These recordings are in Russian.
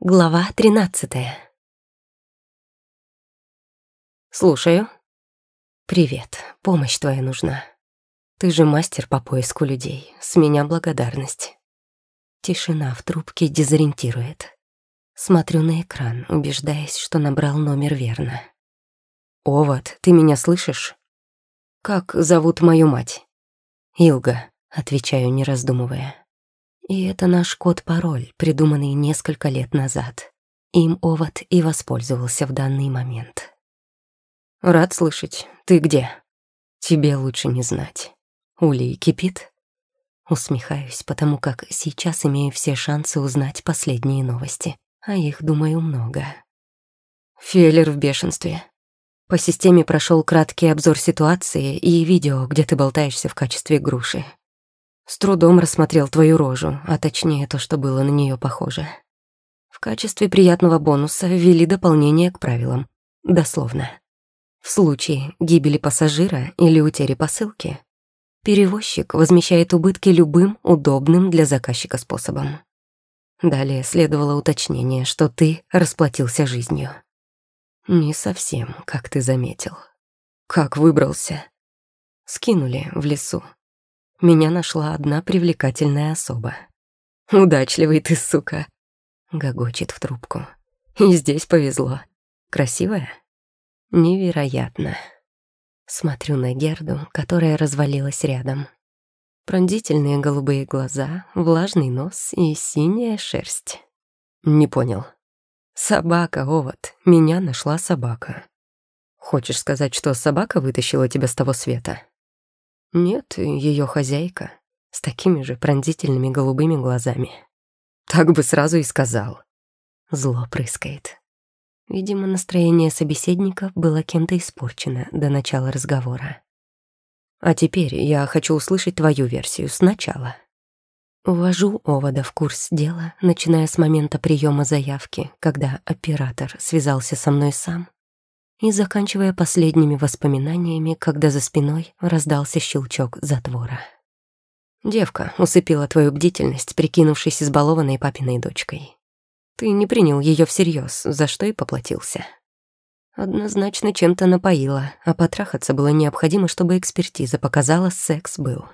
Глава тринадцатая. «Слушаю». «Привет. Помощь твоя нужна. Ты же мастер по поиску людей. С меня благодарность». Тишина в трубке дезориентирует. Смотрю на экран, убеждаясь, что набрал номер верно. «Овод, ты меня слышишь?» «Как зовут мою мать?» «Илга», — отвечаю, не раздумывая. И это наш код-пароль, придуманный несколько лет назад. Им Овод и воспользовался в данный момент. «Рад слышать. Ты где?» «Тебе лучше не знать. Улей кипит?» Усмехаюсь, потому как сейчас имею все шансы узнать последние новости, а их, думаю, много. Феллер в бешенстве. По системе прошел краткий обзор ситуации и видео, где ты болтаешься в качестве груши. С трудом рассмотрел твою рожу, а точнее то, что было на нее похоже. В качестве приятного бонуса ввели дополнение к правилам. Дословно. В случае гибели пассажира или утери посылки, перевозчик возмещает убытки любым удобным для заказчика способом. Далее следовало уточнение, что ты расплатился жизнью. Не совсем, как ты заметил. Как выбрался? Скинули в лесу меня нашла одна привлекательная особа. «Удачливый ты, сука!» — гогочет в трубку. «И здесь повезло. Красивая?» «Невероятно!» Смотрю на Герду, которая развалилась рядом. Пронзительные голубые глаза, влажный нос и синяя шерсть. Не понял. Собака, овод. Меня нашла собака. Хочешь сказать, что собака вытащила тебя с того света? Нет, ее хозяйка с такими же пронзительными голубыми глазами. Так бы сразу и сказал. Зло прыскает. Видимо, настроение собеседника было кем-то испорчено до начала разговора. А теперь я хочу услышать твою версию сначала. Увожу Овода в курс дела, начиная с момента приема заявки, когда оператор связался со мной сам и заканчивая последними воспоминаниями, когда за спиной раздался щелчок затвора. «Девка усыпила твою бдительность, прикинувшись избалованной папиной дочкой. Ты не принял ее всерьез, за что и поплатился. Однозначно чем-то напоила, а потрахаться было необходимо, чтобы экспертиза показала, секс был.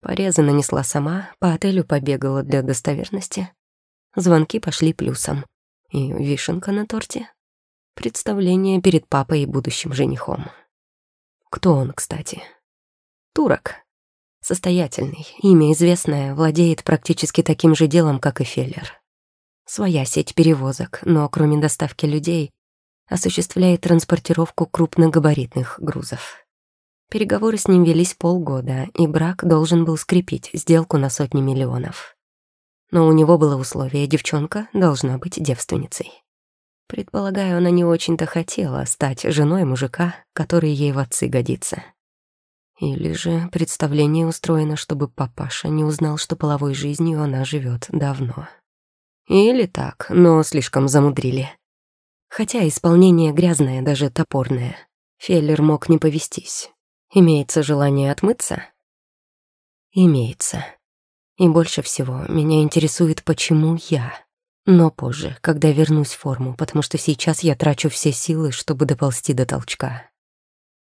Порезы нанесла сама, по отелю побегала для достоверности. Звонки пошли плюсом. И вишенка на торте Представление перед папой и будущим женихом. Кто он, кстати? Турок. Состоятельный, имя известное, владеет практически таким же делом, как и Феллер. Своя сеть перевозок, но кроме доставки людей, осуществляет транспортировку крупногабаритных грузов. Переговоры с ним велись полгода, и брак должен был скрепить сделку на сотни миллионов. Но у него было условие, девчонка должна быть девственницей. Предполагаю, она не очень-то хотела стать женой мужика, который ей в отцы годится. Или же представление устроено, чтобы папаша не узнал, что половой жизнью она живет давно. Или так, но слишком замудрили. Хотя исполнение грязное, даже топорное. Феллер мог не повестись. Имеется желание отмыться? Имеется. И больше всего меня интересует, почему я но позже, когда вернусь в форму, потому что сейчас я трачу все силы, чтобы доползти до толчка.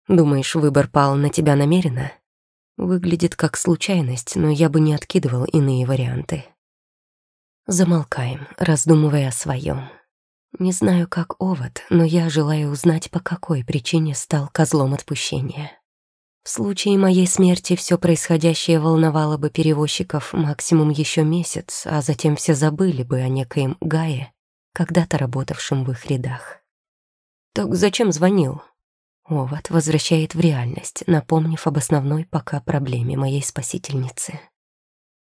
Думаешь, выбор пал на тебя намеренно? Выглядит как случайность, но я бы не откидывал иные варианты. Замолкаем, раздумывая о своем. Не знаю, как овод, но я желаю узнать, по какой причине стал козлом отпущения. В случае моей смерти все происходящее волновало бы перевозчиков максимум еще месяц, а затем все забыли бы о некоем Гае, когда-то работавшем в их рядах. Так зачем звонил? Овод возвращает в реальность, напомнив об основной пока проблеме моей спасительницы.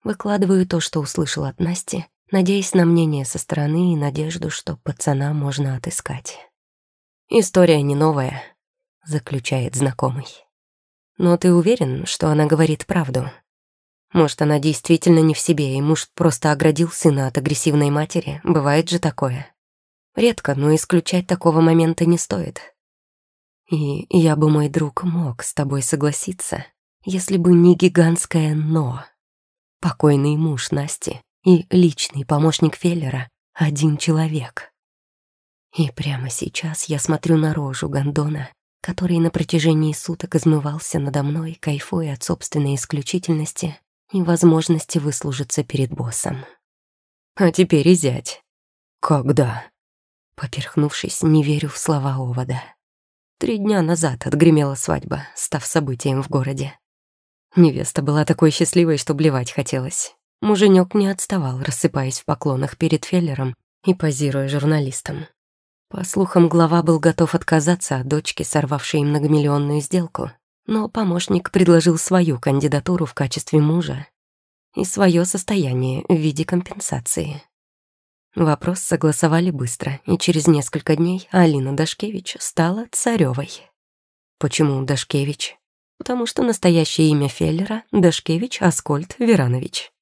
Выкладываю то, что услышал от Насти, надеясь на мнение со стороны и надежду, что пацана можно отыскать. «История не новая», — заключает знакомый. Но ты уверен, что она говорит правду? Может, она действительно не в себе, и муж просто оградил сына от агрессивной матери? Бывает же такое. Редко, но исключать такого момента не стоит. И я бы, мой друг, мог с тобой согласиться, если бы не гигантское «но». Покойный муж Насти и личный помощник Феллера один человек. И прямо сейчас я смотрю на рожу Гондона, который на протяжении суток измывался надо мной, кайфуя от собственной исключительности и возможности выслужиться перед боссом. А теперь и зять. Когда? Поперхнувшись, не верю в слова овода. Три дня назад отгремела свадьба, став событием в городе. Невеста была такой счастливой, что блевать хотелось. Муженек не отставал, рассыпаясь в поклонах перед Феллером и позируя журналистам. По слухам, глава был готов отказаться от дочки, сорвавшей многомиллионную сделку, но помощник предложил свою кандидатуру в качестве мужа и свое состояние в виде компенсации. Вопрос согласовали быстро, и через несколько дней Алина Дашкевич стала царевой. Почему Дашкевич? Потому что настоящее имя Феллера — Дашкевич Аскольд Веранович.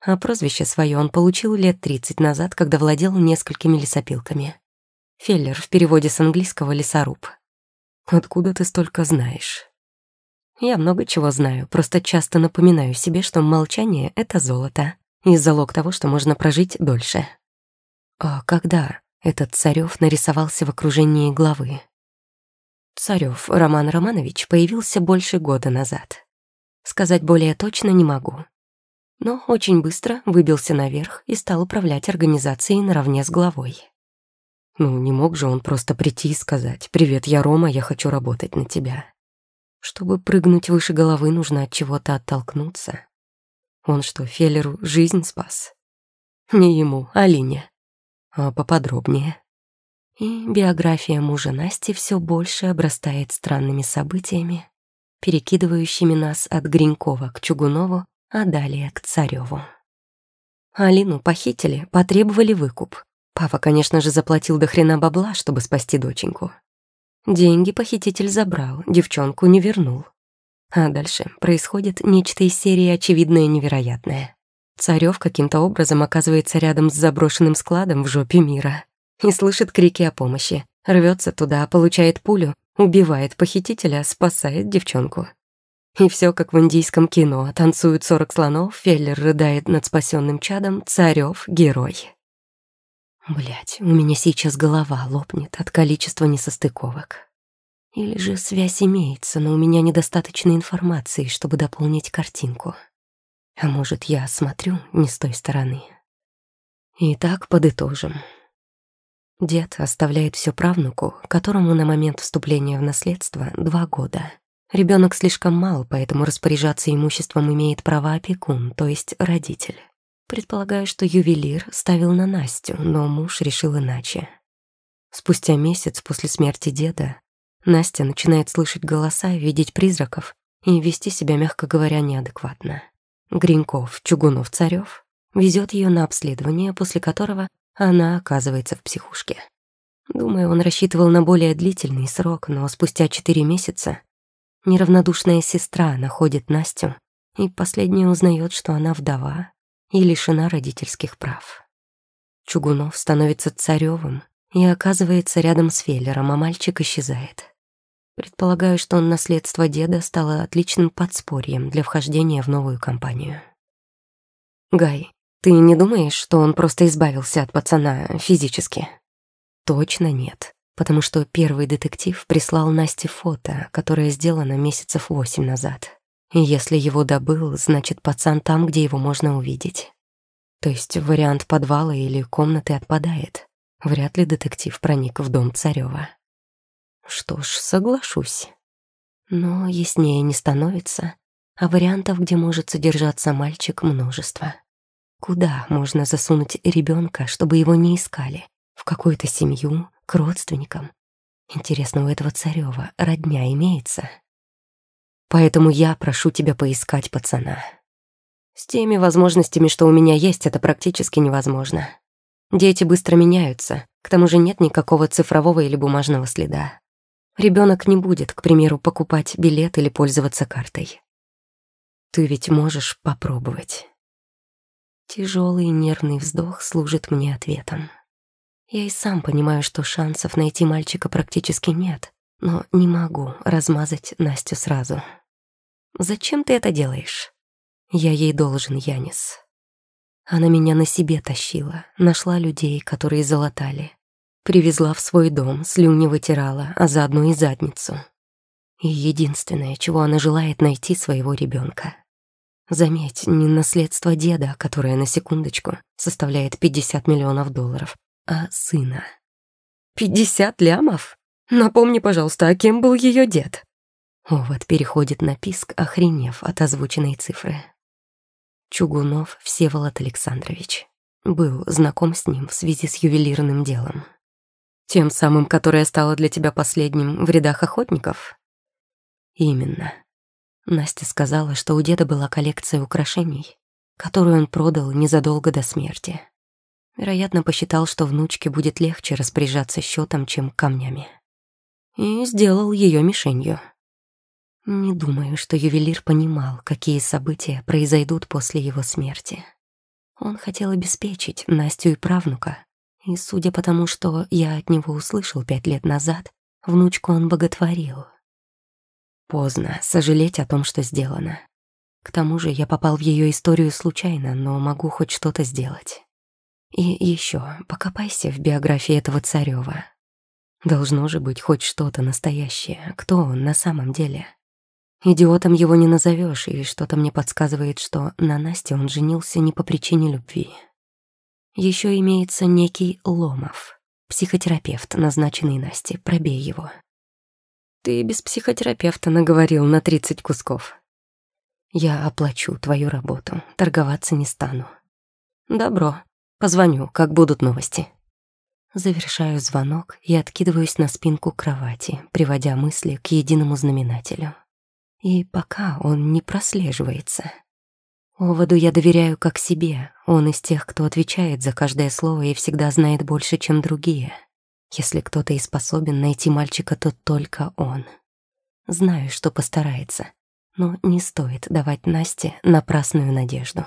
А прозвище свое он получил лет 30 назад, когда владел несколькими лесопилками. Феллер в переводе с английского «лесоруб». «Откуда ты столько знаешь?» Я много чего знаю, просто часто напоминаю себе, что молчание — это золото, и залог того, что можно прожить дольше. А когда этот Царёв нарисовался в окружении главы? Царёв Роман Романович появился больше года назад. Сказать более точно не могу. Но очень быстро выбился наверх и стал управлять организацией наравне с главой. Ну, не мог же он просто прийти и сказать «Привет, я Рома, я хочу работать на тебя». Чтобы прыгнуть выше головы, нужно от чего-то оттолкнуться. Он что, Феллеру жизнь спас? Не ему, а Лине. А поподробнее. И биография мужа Насти все больше обрастает странными событиями, перекидывающими нас от Гринькова к Чугунову, а далее к Цареву. Алину похитили, потребовали выкуп. Папа, конечно же, заплатил до хрена бабла, чтобы спасти доченьку. Деньги похититель забрал, девчонку не вернул. А дальше происходит нечто из серии «Очевидное невероятное». Царёв каким-то образом оказывается рядом с заброшенным складом в жопе мира и слышит крики о помощи, рвется туда, получает пулю, убивает похитителя, спасает девчонку. И все как в индийском кино. Танцуют сорок слонов, Феллер рыдает над спасенным чадом, Царёв — герой. Блять, у меня сейчас голова лопнет от количества несостыковок. Или же связь имеется, но у меня недостаточно информации, чтобы дополнить картинку. А может, я смотрю не с той стороны. Итак, подытожим. Дед оставляет все правнуку, которому на момент вступления в наследство два года. Ребенок слишком мал, поэтому распоряжаться имуществом имеет право опекун, то есть родитель. Предполагаю, что ювелир ставил на Настю, но муж решил иначе. Спустя месяц после смерти деда Настя начинает слышать голоса, видеть призраков и вести себя, мягко говоря, неадекватно. Гринков, Чугунов, Царев везет ее на обследование, после которого она оказывается в психушке. Думаю, он рассчитывал на более длительный срок, но спустя четыре месяца неравнодушная сестра находит Настю, и последняя узнает, что она вдова и лишена родительских прав. Чугунов становится царевым и оказывается рядом с Феллером, а мальчик исчезает. Предполагаю, что наследство деда стало отличным подспорьем для вхождения в новую компанию. Гай, ты не думаешь, что он просто избавился от пацана физически? Точно нет, потому что первый детектив прислал Насте фото, которое сделано месяцев восемь назад. Если его добыл, значит, пацан там, где его можно увидеть. То есть вариант подвала или комнаты отпадает. Вряд ли детектив проник в дом Царёва. Что ж, соглашусь. Но яснее не становится, а вариантов, где может содержаться мальчик, множество. Куда можно засунуть ребенка, чтобы его не искали? В какую-то семью, к родственникам? Интересно, у этого Царёва родня имеется? Поэтому я прошу тебя поискать пацана. С теми возможностями, что у меня есть, это практически невозможно. Дети быстро меняются, к тому же нет никакого цифрового или бумажного следа. Ребенок не будет, к примеру, покупать билет или пользоваться картой. Ты ведь можешь попробовать. Тяжелый нервный вздох служит мне ответом. Я и сам понимаю, что шансов найти мальчика практически нет, но не могу размазать Настю сразу. «Зачем ты это делаешь?» «Я ей должен, Янис». Она меня на себе тащила, нашла людей, которые залатали. Привезла в свой дом, слюни вытирала, а заодно и задницу. И единственное, чего она желает, найти своего ребенка. Заметь, не наследство деда, которое, на секундочку, составляет 50 миллионов долларов, а сына. «Пятьдесят лямов? Напомни, пожалуйста, а кем был ее дед?» Овод переходит на писк, охренев от озвученной цифры. Чугунов Всеволод Александрович. Был знаком с ним в связи с ювелирным делом. Тем самым, которое стало для тебя последним в рядах охотников? Именно. Настя сказала, что у деда была коллекция украшений, которую он продал незадолго до смерти. Вероятно, посчитал, что внучке будет легче распоряжаться счетом, чем камнями. И сделал ее мишенью. Не думаю, что ювелир понимал, какие события произойдут после его смерти. Он хотел обеспечить Настю и правнука, и, судя по тому, что я от него услышал пять лет назад, внучку он боготворил. Поздно сожалеть о том, что сделано. К тому же я попал в ее историю случайно, но могу хоть что-то сделать. И еще покопайся в биографии этого Царева. Должно же быть хоть что-то настоящее. Кто он на самом деле? Идиотом его не назовешь, и что-то мне подсказывает, что на Насте он женился не по причине любви. Еще имеется некий Ломов, психотерапевт, назначенный Насте, пробей его. Ты без психотерапевта наговорил на 30 кусков. Я оплачу твою работу, торговаться не стану. Добро, позвоню, как будут новости. Завершаю звонок и откидываюсь на спинку кровати, приводя мысли к единому знаменателю. И пока он не прослеживается. Оводу я доверяю как себе. Он из тех, кто отвечает за каждое слово и всегда знает больше, чем другие. Если кто-то и способен найти мальчика, то только он. Знаю, что постарается, но не стоит давать Насте напрасную надежду.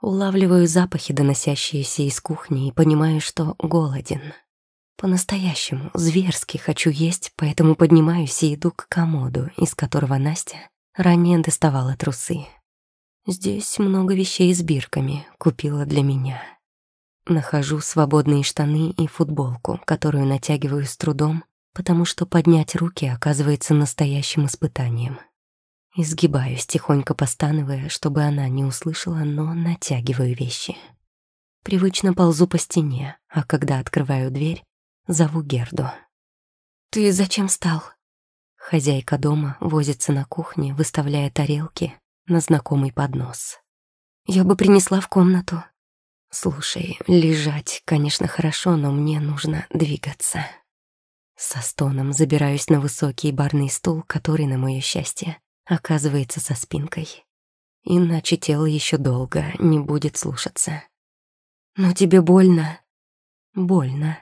Улавливаю запахи, доносящиеся из кухни, и понимаю, что голоден. По-настоящему, зверски хочу есть, поэтому поднимаюсь и иду к комоду, из которого Настя ранее доставала трусы. Здесь много вещей с бирками, купила для меня. Нахожу свободные штаны и футболку, которую натягиваю с трудом, потому что поднять руки оказывается настоящим испытанием. Изгибаюсь, тихонько постановая, чтобы она не услышала, но натягиваю вещи. Привычно ползу по стене, а когда открываю дверь, Зову Герду. «Ты зачем встал?» Хозяйка дома возится на кухне, выставляя тарелки на знакомый поднос. «Я бы принесла в комнату». «Слушай, лежать, конечно, хорошо, но мне нужно двигаться». Со стоном забираюсь на высокий барный стул, который, на мое счастье, оказывается со спинкой. Иначе тело еще долго не будет слушаться. «Но тебе больно?» «Больно»,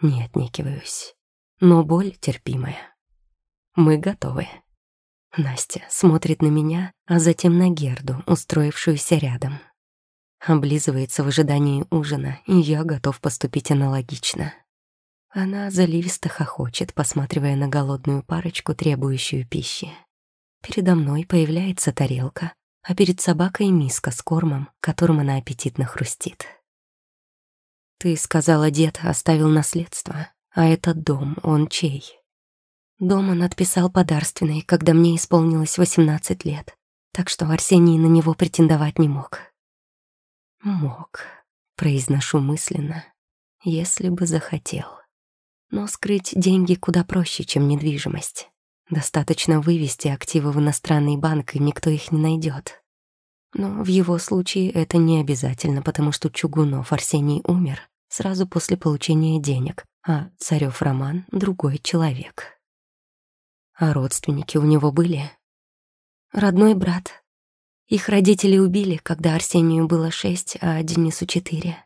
не отнекиваюсь, но боль терпимая. Мы готовы. Настя смотрит на меня, а затем на Герду, устроившуюся рядом. Облизывается в ожидании ужина, и я готов поступить аналогично. Она заливисто хохочет, посматривая на голодную парочку, требующую пищи. Передо мной появляется тарелка, а перед собакой миска с кормом, которым она аппетитно хрустит. Ты сказала, дед оставил наследство, а этот дом, он чей? Дом он отписал подарственный, когда мне исполнилось 18 лет, так что Арсений на него претендовать не мог. Мог, произношу мысленно, если бы захотел. Но скрыть деньги куда проще, чем недвижимость. Достаточно вывести активы в иностранный банк, и никто их не найдет. Но в его случае это не обязательно, потому что Чугунов Арсений умер сразу после получения денег, а Царёв Роман — другой человек. А родственники у него были? Родной брат. Их родители убили, когда Арсению было шесть, а Денису четыре.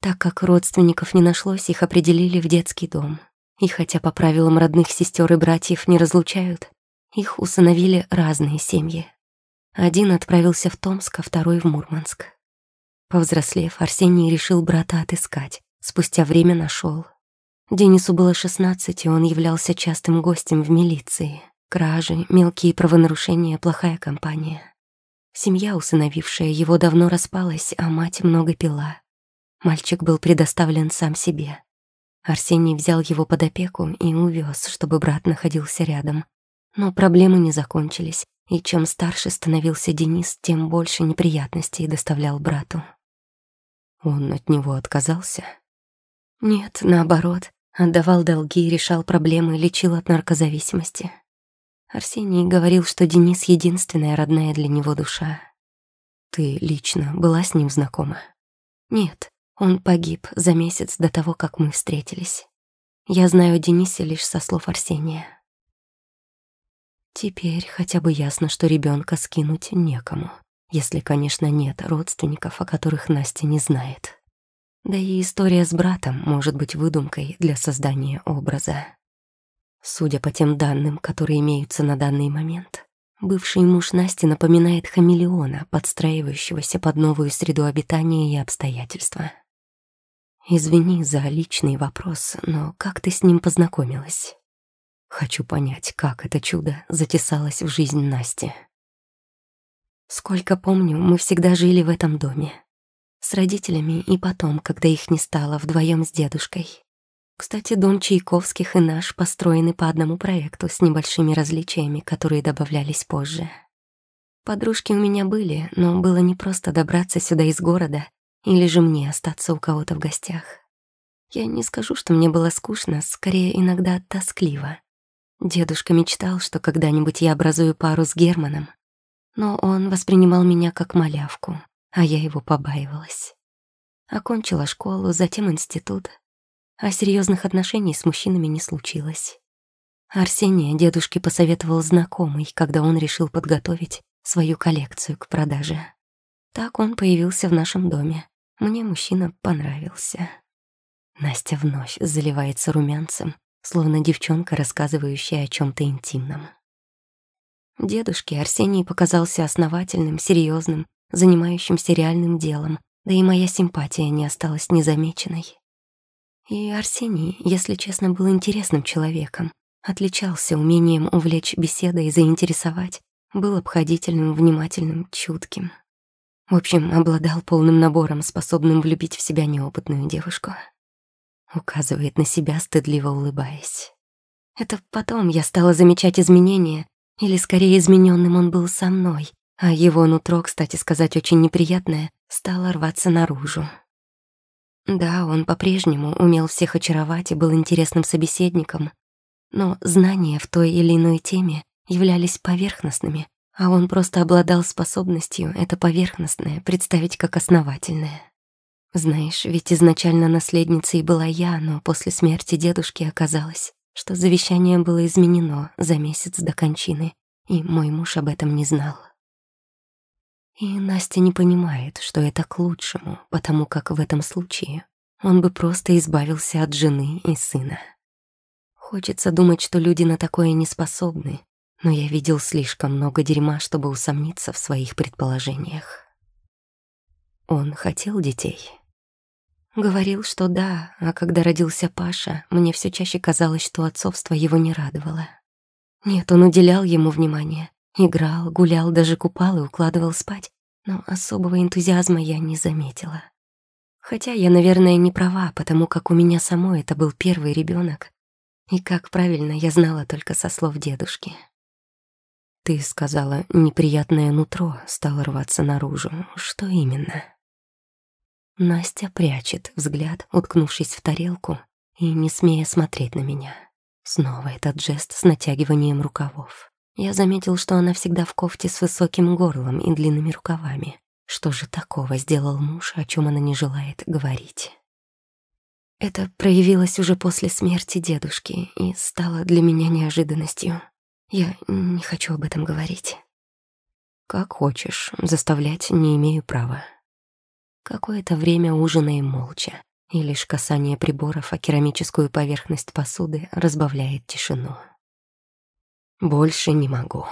Так как родственников не нашлось, их определили в детский дом. И хотя по правилам родных сестер и братьев не разлучают, их усыновили разные семьи. Один отправился в Томск, а второй в Мурманск. Повзрослев, Арсений решил брата отыскать. Спустя время нашел. Денису было 16, и он являлся частым гостем в милиции. Кражи, мелкие правонарушения, плохая компания. Семья, усыновившая его, давно распалась, а мать много пила. Мальчик был предоставлен сам себе. Арсений взял его под опеку и увез, чтобы брат находился рядом. Но проблемы не закончились, и чем старше становился Денис, тем больше неприятностей доставлял брату. Он от него отказался? Нет, наоборот, отдавал долги, решал проблемы, лечил от наркозависимости. Арсений говорил, что Денис — единственная родная для него душа. Ты лично была с ним знакома? Нет, он погиб за месяц до того, как мы встретились. Я знаю о Денисе лишь со слов Арсения. Теперь хотя бы ясно, что ребенка скинуть некому, если, конечно, нет родственников, о которых Настя не знает. Да и история с братом может быть выдумкой для создания образа. Судя по тем данным, которые имеются на данный момент, бывший муж Насти напоминает хамелеона, подстраивающегося под новую среду обитания и обстоятельства. Извини за личный вопрос, но как ты с ним познакомилась? Хочу понять, как это чудо затесалось в жизнь Насти. Сколько помню, мы всегда жили в этом доме. С родителями и потом, когда их не стало, вдвоем с дедушкой. Кстати, дом Чайковских и наш построены по одному проекту с небольшими различиями, которые добавлялись позже. Подружки у меня были, но было не просто добраться сюда из города или же мне остаться у кого-то в гостях. Я не скажу, что мне было скучно, скорее иногда тоскливо. Дедушка мечтал, что когда-нибудь я образую пару с Германом, но он воспринимал меня как малявку, а я его побаивалась. Окончила школу, затем институт, а серьезных отношений с мужчинами не случилось. Арсения дедушке посоветовал знакомый, когда он решил подготовить свою коллекцию к продаже. Так он появился в нашем доме. Мне мужчина понравился. Настя вновь заливается румянцем, словно девчонка, рассказывающая о чем то интимном. Дедушке Арсений показался основательным, серьезным, занимающимся реальным делом, да и моя симпатия не осталась незамеченной. И Арсений, если честно, был интересным человеком. Отличался умением увлечь беседой и заинтересовать. Был обходительным, внимательным, чутким. В общем, обладал полным набором, способным влюбить в себя неопытную девушку. Указывает на себя, стыдливо улыбаясь. Это потом я стала замечать изменения, или скорее измененным он был со мной, а его нутро, кстати сказать, очень неприятное, стало рваться наружу. Да, он по-прежнему умел всех очаровать и был интересным собеседником, но знания в той или иной теме являлись поверхностными, а он просто обладал способностью это поверхностное представить как основательное. Знаешь, ведь изначально наследницей была я, но после смерти дедушки оказалось, что завещание было изменено за месяц до кончины, и мой муж об этом не знал. И Настя не понимает, что это к лучшему, потому как в этом случае он бы просто избавился от жены и сына. Хочется думать, что люди на такое не способны, но я видел слишком много дерьма, чтобы усомниться в своих предположениях. Он хотел детей. Говорил, что да, а когда родился Паша, мне все чаще казалось, что отцовство его не радовало. Нет, он уделял ему внимание, Играл, гулял, даже купал и укладывал спать, но особого энтузиазма я не заметила. Хотя я, наверное, не права, потому как у меня самой это был первый ребенок, и как правильно я знала только со слов дедушки. Ты сказала, неприятное нутро стало рваться наружу. Что именно? Настя прячет взгляд, уткнувшись в тарелку и не смея смотреть на меня. Снова этот жест с натягиванием рукавов. Я заметил, что она всегда в кофте с высоким горлом и длинными рукавами. Что же такого сделал муж, о чем она не желает говорить? Это проявилось уже после смерти дедушки и стало для меня неожиданностью. Я не хочу об этом говорить. Как хочешь, заставлять не имею права. Какое-то время ужинаем молча, и лишь касание приборов о керамическую поверхность посуды разбавляет тишину. Больше не могу.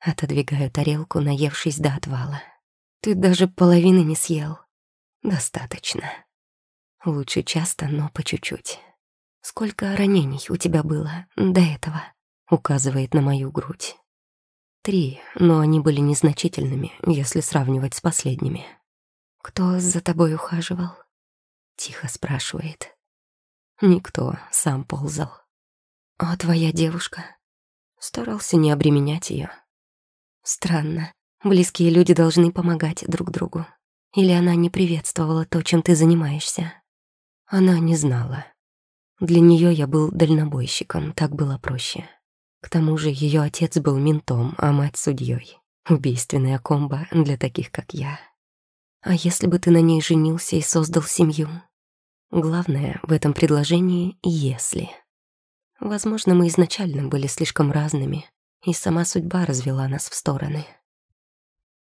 Отодвигаю тарелку, наевшись до отвала. Ты даже половины не съел. Достаточно. Лучше часто, но по чуть-чуть. Сколько ранений у тебя было до этого? Указывает на мою грудь. три, но они были незначительными, если сравнивать с последними. «Кто за тобой ухаживал?» — тихо спрашивает. Никто, сам ползал. «А твоя девушка?» Старался не обременять ее. Странно. Близкие люди должны помогать друг другу. Или она не приветствовала то, чем ты занимаешься? Она не знала. Для нее я был дальнобойщиком, так было проще. К тому же ее отец был ментом, а мать судьей. Убийственная комбо для таких, как я. А если бы ты на ней женился и создал семью? Главное в этом предложении «если». Возможно, мы изначально были слишком разными, и сама судьба развела нас в стороны.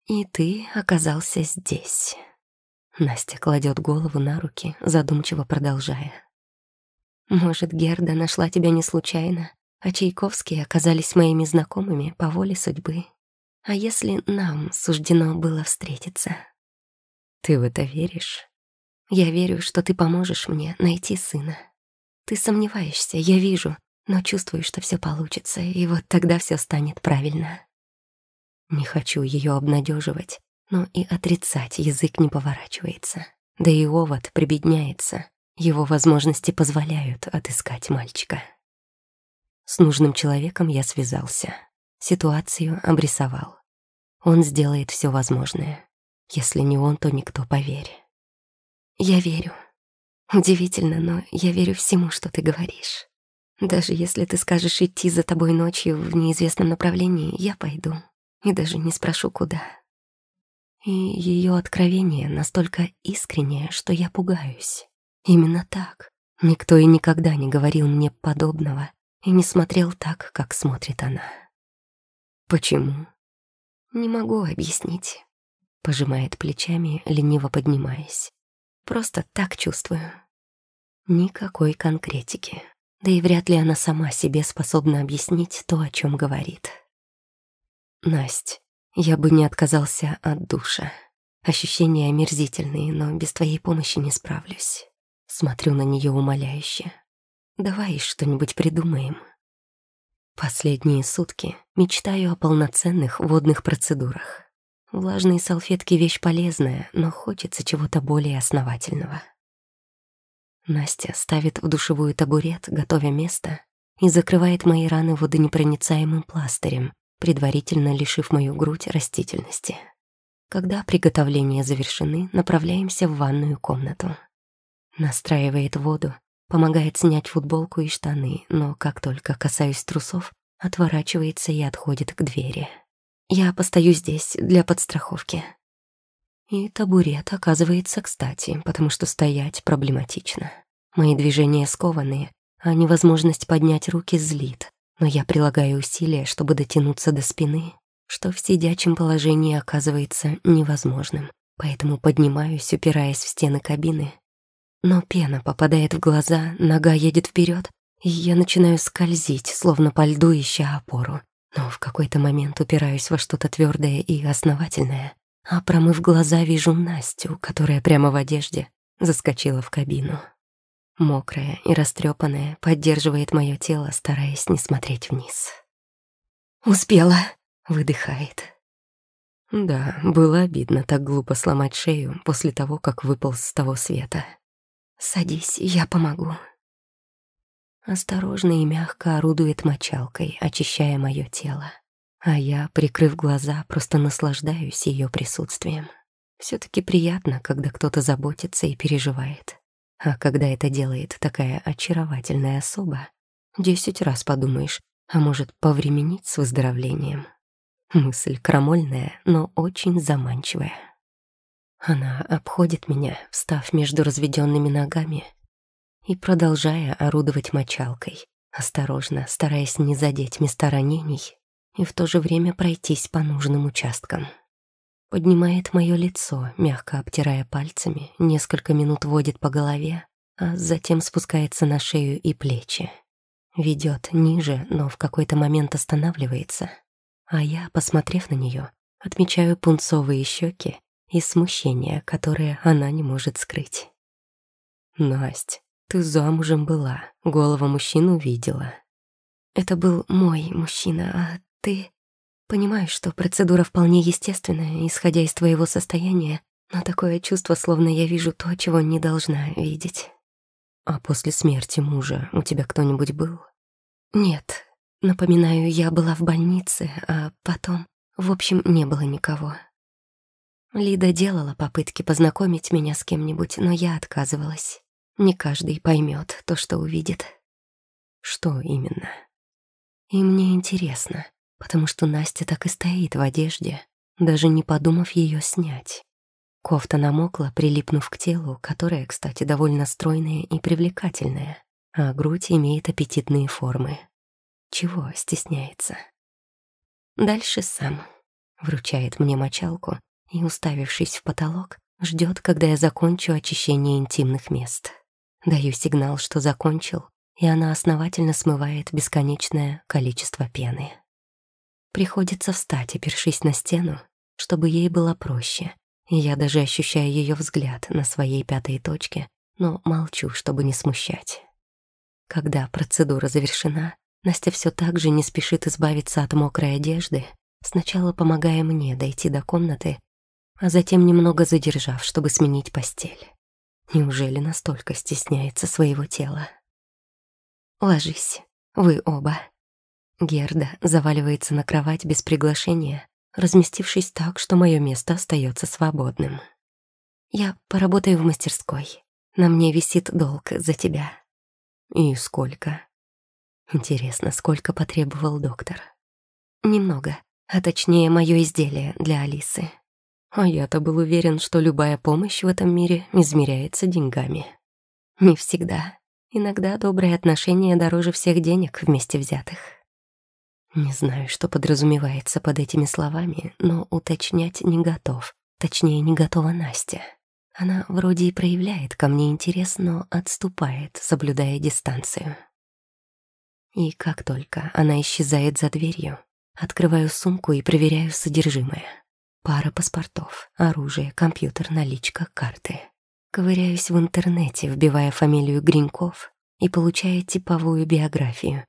И ты оказался здесь. Настя кладет голову на руки, задумчиво продолжая. Может, Герда нашла тебя не случайно, а Чайковские оказались моими знакомыми по воле судьбы. А если нам суждено было встретиться? Ты в это веришь? Я верю, что ты поможешь мне найти сына. Ты сомневаешься, я вижу, но чувствую, что все получится, и вот тогда все станет правильно. Не хочу ее обнадеживать, но и отрицать язык не поворачивается. Да и овод прибедняется. Его возможности позволяют отыскать мальчика. С нужным человеком я связался. Ситуацию обрисовал. Он сделает все возможное. Если не он, то никто, поверь. Я верю. Удивительно, но я верю всему, что ты говоришь. Даже если ты скажешь идти за тобой ночью в неизвестном направлении, я пойду и даже не спрошу, куда. И ее откровение настолько искреннее, что я пугаюсь. Именно так. Никто и никогда не говорил мне подобного и не смотрел так, как смотрит она. Почему? Не могу объяснить. Пожимает плечами, лениво поднимаясь. Просто так чувствую. Никакой конкретики. Да и вряд ли она сама себе способна объяснить то, о чем говорит. Насть, я бы не отказался от душа. Ощущения омерзительные, но без твоей помощи не справлюсь. Смотрю на нее умоляюще. Давай что-нибудь придумаем. Последние сутки мечтаю о полноценных водных процедурах. Влажные салфетки — вещь полезная, но хочется чего-то более основательного. Настя ставит в душевую табурет, готовя место, и закрывает мои раны водонепроницаемым пластырем, предварительно лишив мою грудь растительности. Когда приготовления завершены, направляемся в ванную комнату. Настраивает воду, помогает снять футболку и штаны, но как только касаюсь трусов, отворачивается и отходит к двери. Я постою здесь для подстраховки. И табурет оказывается кстати, потому что стоять проблематично. Мои движения скованные, а невозможность поднять руки злит, но я прилагаю усилия, чтобы дотянуться до спины, что в сидячем положении оказывается невозможным, поэтому поднимаюсь, упираясь в стены кабины. Но пена попадает в глаза, нога едет вперед, и я начинаю скользить, словно по льду ища опору. Но в какой-то момент упираюсь во что-то твердое и основательное, а промыв глаза, вижу Настю, которая прямо в одежде заскочила в кабину мокрая и растрепанная, поддерживает мое тело, стараясь не смотреть вниз. «Успела!» — выдыхает. Да, было обидно так глупо сломать шею после того, как выпал с того света. «Садись, я помогу». Осторожно и мягко орудует мочалкой, очищая мое тело. А я, прикрыв глаза, просто наслаждаюсь ее присутствием. все таки приятно, когда кто-то заботится и переживает. А когда это делает такая очаровательная особа, десять раз подумаешь, а может, повременить с выздоровлением. Мысль крамольная, но очень заманчивая. Она обходит меня, встав между разведенными ногами и продолжая орудовать мочалкой, осторожно, стараясь не задеть места ранений и в то же время пройтись по нужным участкам. Поднимает мое лицо, мягко обтирая пальцами, несколько минут водит по голове, а затем спускается на шею и плечи. Ведет ниже, но в какой-то момент останавливается. А я, посмотрев на нее, отмечаю пунцовые щеки и смущение, которое она не может скрыть. «Насть, ты замужем была, голову мужчину видела». «Это был мой мужчина, а ты...» Понимаю, что процедура вполне естественная, исходя из твоего состояния, но такое чувство, словно я вижу то, чего не должна видеть. А после смерти мужа у тебя кто-нибудь был? Нет. Напоминаю, я была в больнице, а потом... В общем, не было никого. Лида делала попытки познакомить меня с кем-нибудь, но я отказывалась. Не каждый поймет то, что увидит. Что именно? И мне интересно, потому что Настя так и стоит в одежде, даже не подумав ее снять. Кофта намокла, прилипнув к телу, которое, кстати, довольно стройное и привлекательное, а грудь имеет аппетитные формы. Чего стесняется? Дальше сам. Вручает мне мочалку и, уставившись в потолок, ждет, когда я закончу очищение интимных мест. Даю сигнал, что закончил, и она основательно смывает бесконечное количество пены. Приходится встать, опершись на стену, чтобы ей было проще, я даже ощущаю ее взгляд на своей пятой точке, но молчу, чтобы не смущать. Когда процедура завершена, Настя все так же не спешит избавиться от мокрой одежды, сначала помогая мне дойти до комнаты, а затем немного задержав, чтобы сменить постель. Неужели настолько стесняется своего тела? «Ложись, вы оба». Герда заваливается на кровать без приглашения, разместившись так, что мое место остается свободным. «Я поработаю в мастерской. На мне висит долг за тебя». «И сколько?» «Интересно, сколько потребовал доктор?» «Немного, а точнее, мое изделие для Алисы. А я-то был уверен, что любая помощь в этом мире измеряется деньгами. Не всегда. Иногда добрые отношения дороже всех денег вместе взятых». Не знаю, что подразумевается под этими словами, но уточнять не готов. Точнее, не готова Настя. Она вроде и проявляет ко мне интерес, но отступает, соблюдая дистанцию. И как только она исчезает за дверью, открываю сумку и проверяю содержимое. Пара паспортов, оружие, компьютер, наличка, карты. Ковыряюсь в интернете, вбивая фамилию Гриньков и получая типовую биографию,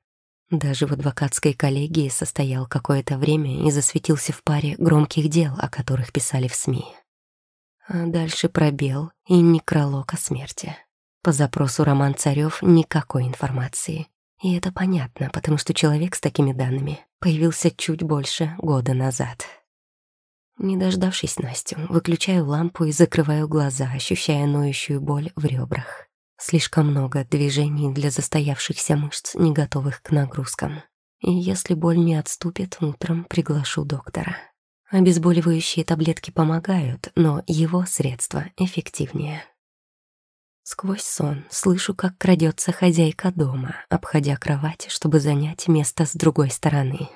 даже в адвокатской коллегии состоял какое-то время и засветился в паре громких дел, о которых писали в СМИ. А дальше пробел и некролог о смерти. По запросу Роман Царёв никакой информации. И это понятно, потому что человек с такими данными появился чуть больше года назад. Не дождавшись Настю, выключаю лампу и закрываю глаза, ощущая ноющую боль в ребрах. Слишком много движений для застоявшихся мышц, не готовых к нагрузкам. И если боль не отступит, утром приглашу доктора. Обезболивающие таблетки помогают, но его средства эффективнее. Сквозь сон слышу, как крадется хозяйка дома, обходя кровать, чтобы занять место с другой стороны.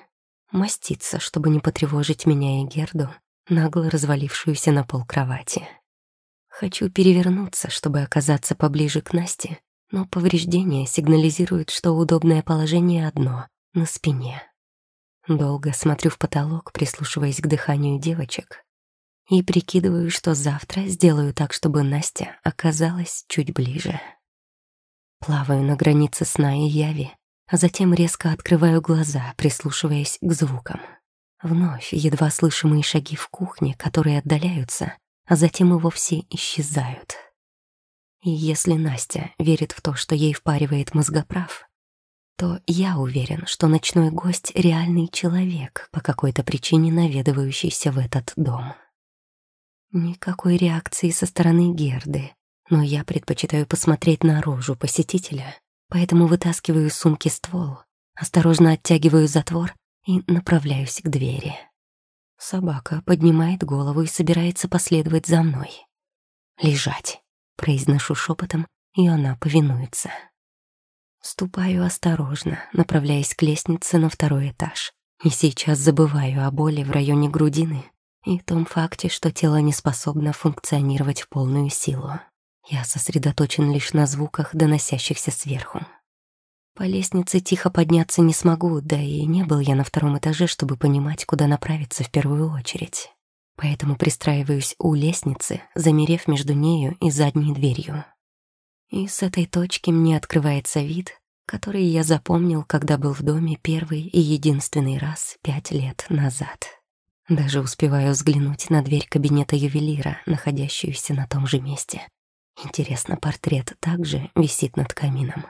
Мастится, чтобы не потревожить меня и Герду, нагло развалившуюся на пол кровати. Хочу перевернуться, чтобы оказаться поближе к Насте, но повреждение сигнализирует, что удобное положение одно — на спине. Долго смотрю в потолок, прислушиваясь к дыханию девочек, и прикидываю, что завтра сделаю так, чтобы Настя оказалась чуть ближе. Плаваю на границе сна и яви, а затем резко открываю глаза, прислушиваясь к звукам. Вновь едва слышимые шаги в кухне, которые отдаляются, а затем и вовсе исчезают. И если Настя верит в то, что ей впаривает мозгоправ, то я уверен, что ночной гость — реальный человек, по какой-то причине наведывающийся в этот дом. Никакой реакции со стороны Герды, но я предпочитаю посмотреть на рожу посетителя, поэтому вытаскиваю из сумки ствол, осторожно оттягиваю затвор и направляюсь к двери. Собака поднимает голову и собирается последовать за мной. «Лежать», — произношу шепотом, и она повинуется. Ступаю осторожно, направляясь к лестнице на второй этаж. И сейчас забываю о боли в районе грудины и том факте, что тело не способно функционировать в полную силу. Я сосредоточен лишь на звуках, доносящихся сверху. По лестнице тихо подняться не смогу, да и не был я на втором этаже, чтобы понимать, куда направиться в первую очередь. Поэтому пристраиваюсь у лестницы, замерев между нею и задней дверью. И с этой точки мне открывается вид который я запомнил, когда был в доме первый и единственный раз пять лет назад. Даже успеваю взглянуть на дверь кабинета ювелира, находящуюся на том же месте. Интересно, портрет также висит над камином.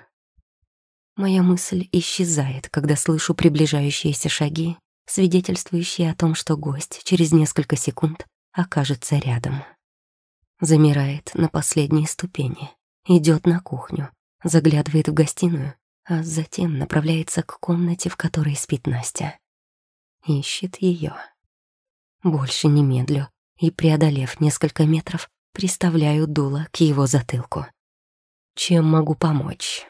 Моя мысль исчезает, когда слышу приближающиеся шаги, свидетельствующие о том, что гость через несколько секунд окажется рядом. Замирает на последней ступени, идет на кухню, заглядывает в гостиную, а затем направляется к комнате, в которой спит Настя. Ищет ее. Больше не медлю и, преодолев несколько метров, приставляю дуло к его затылку. Чем могу помочь?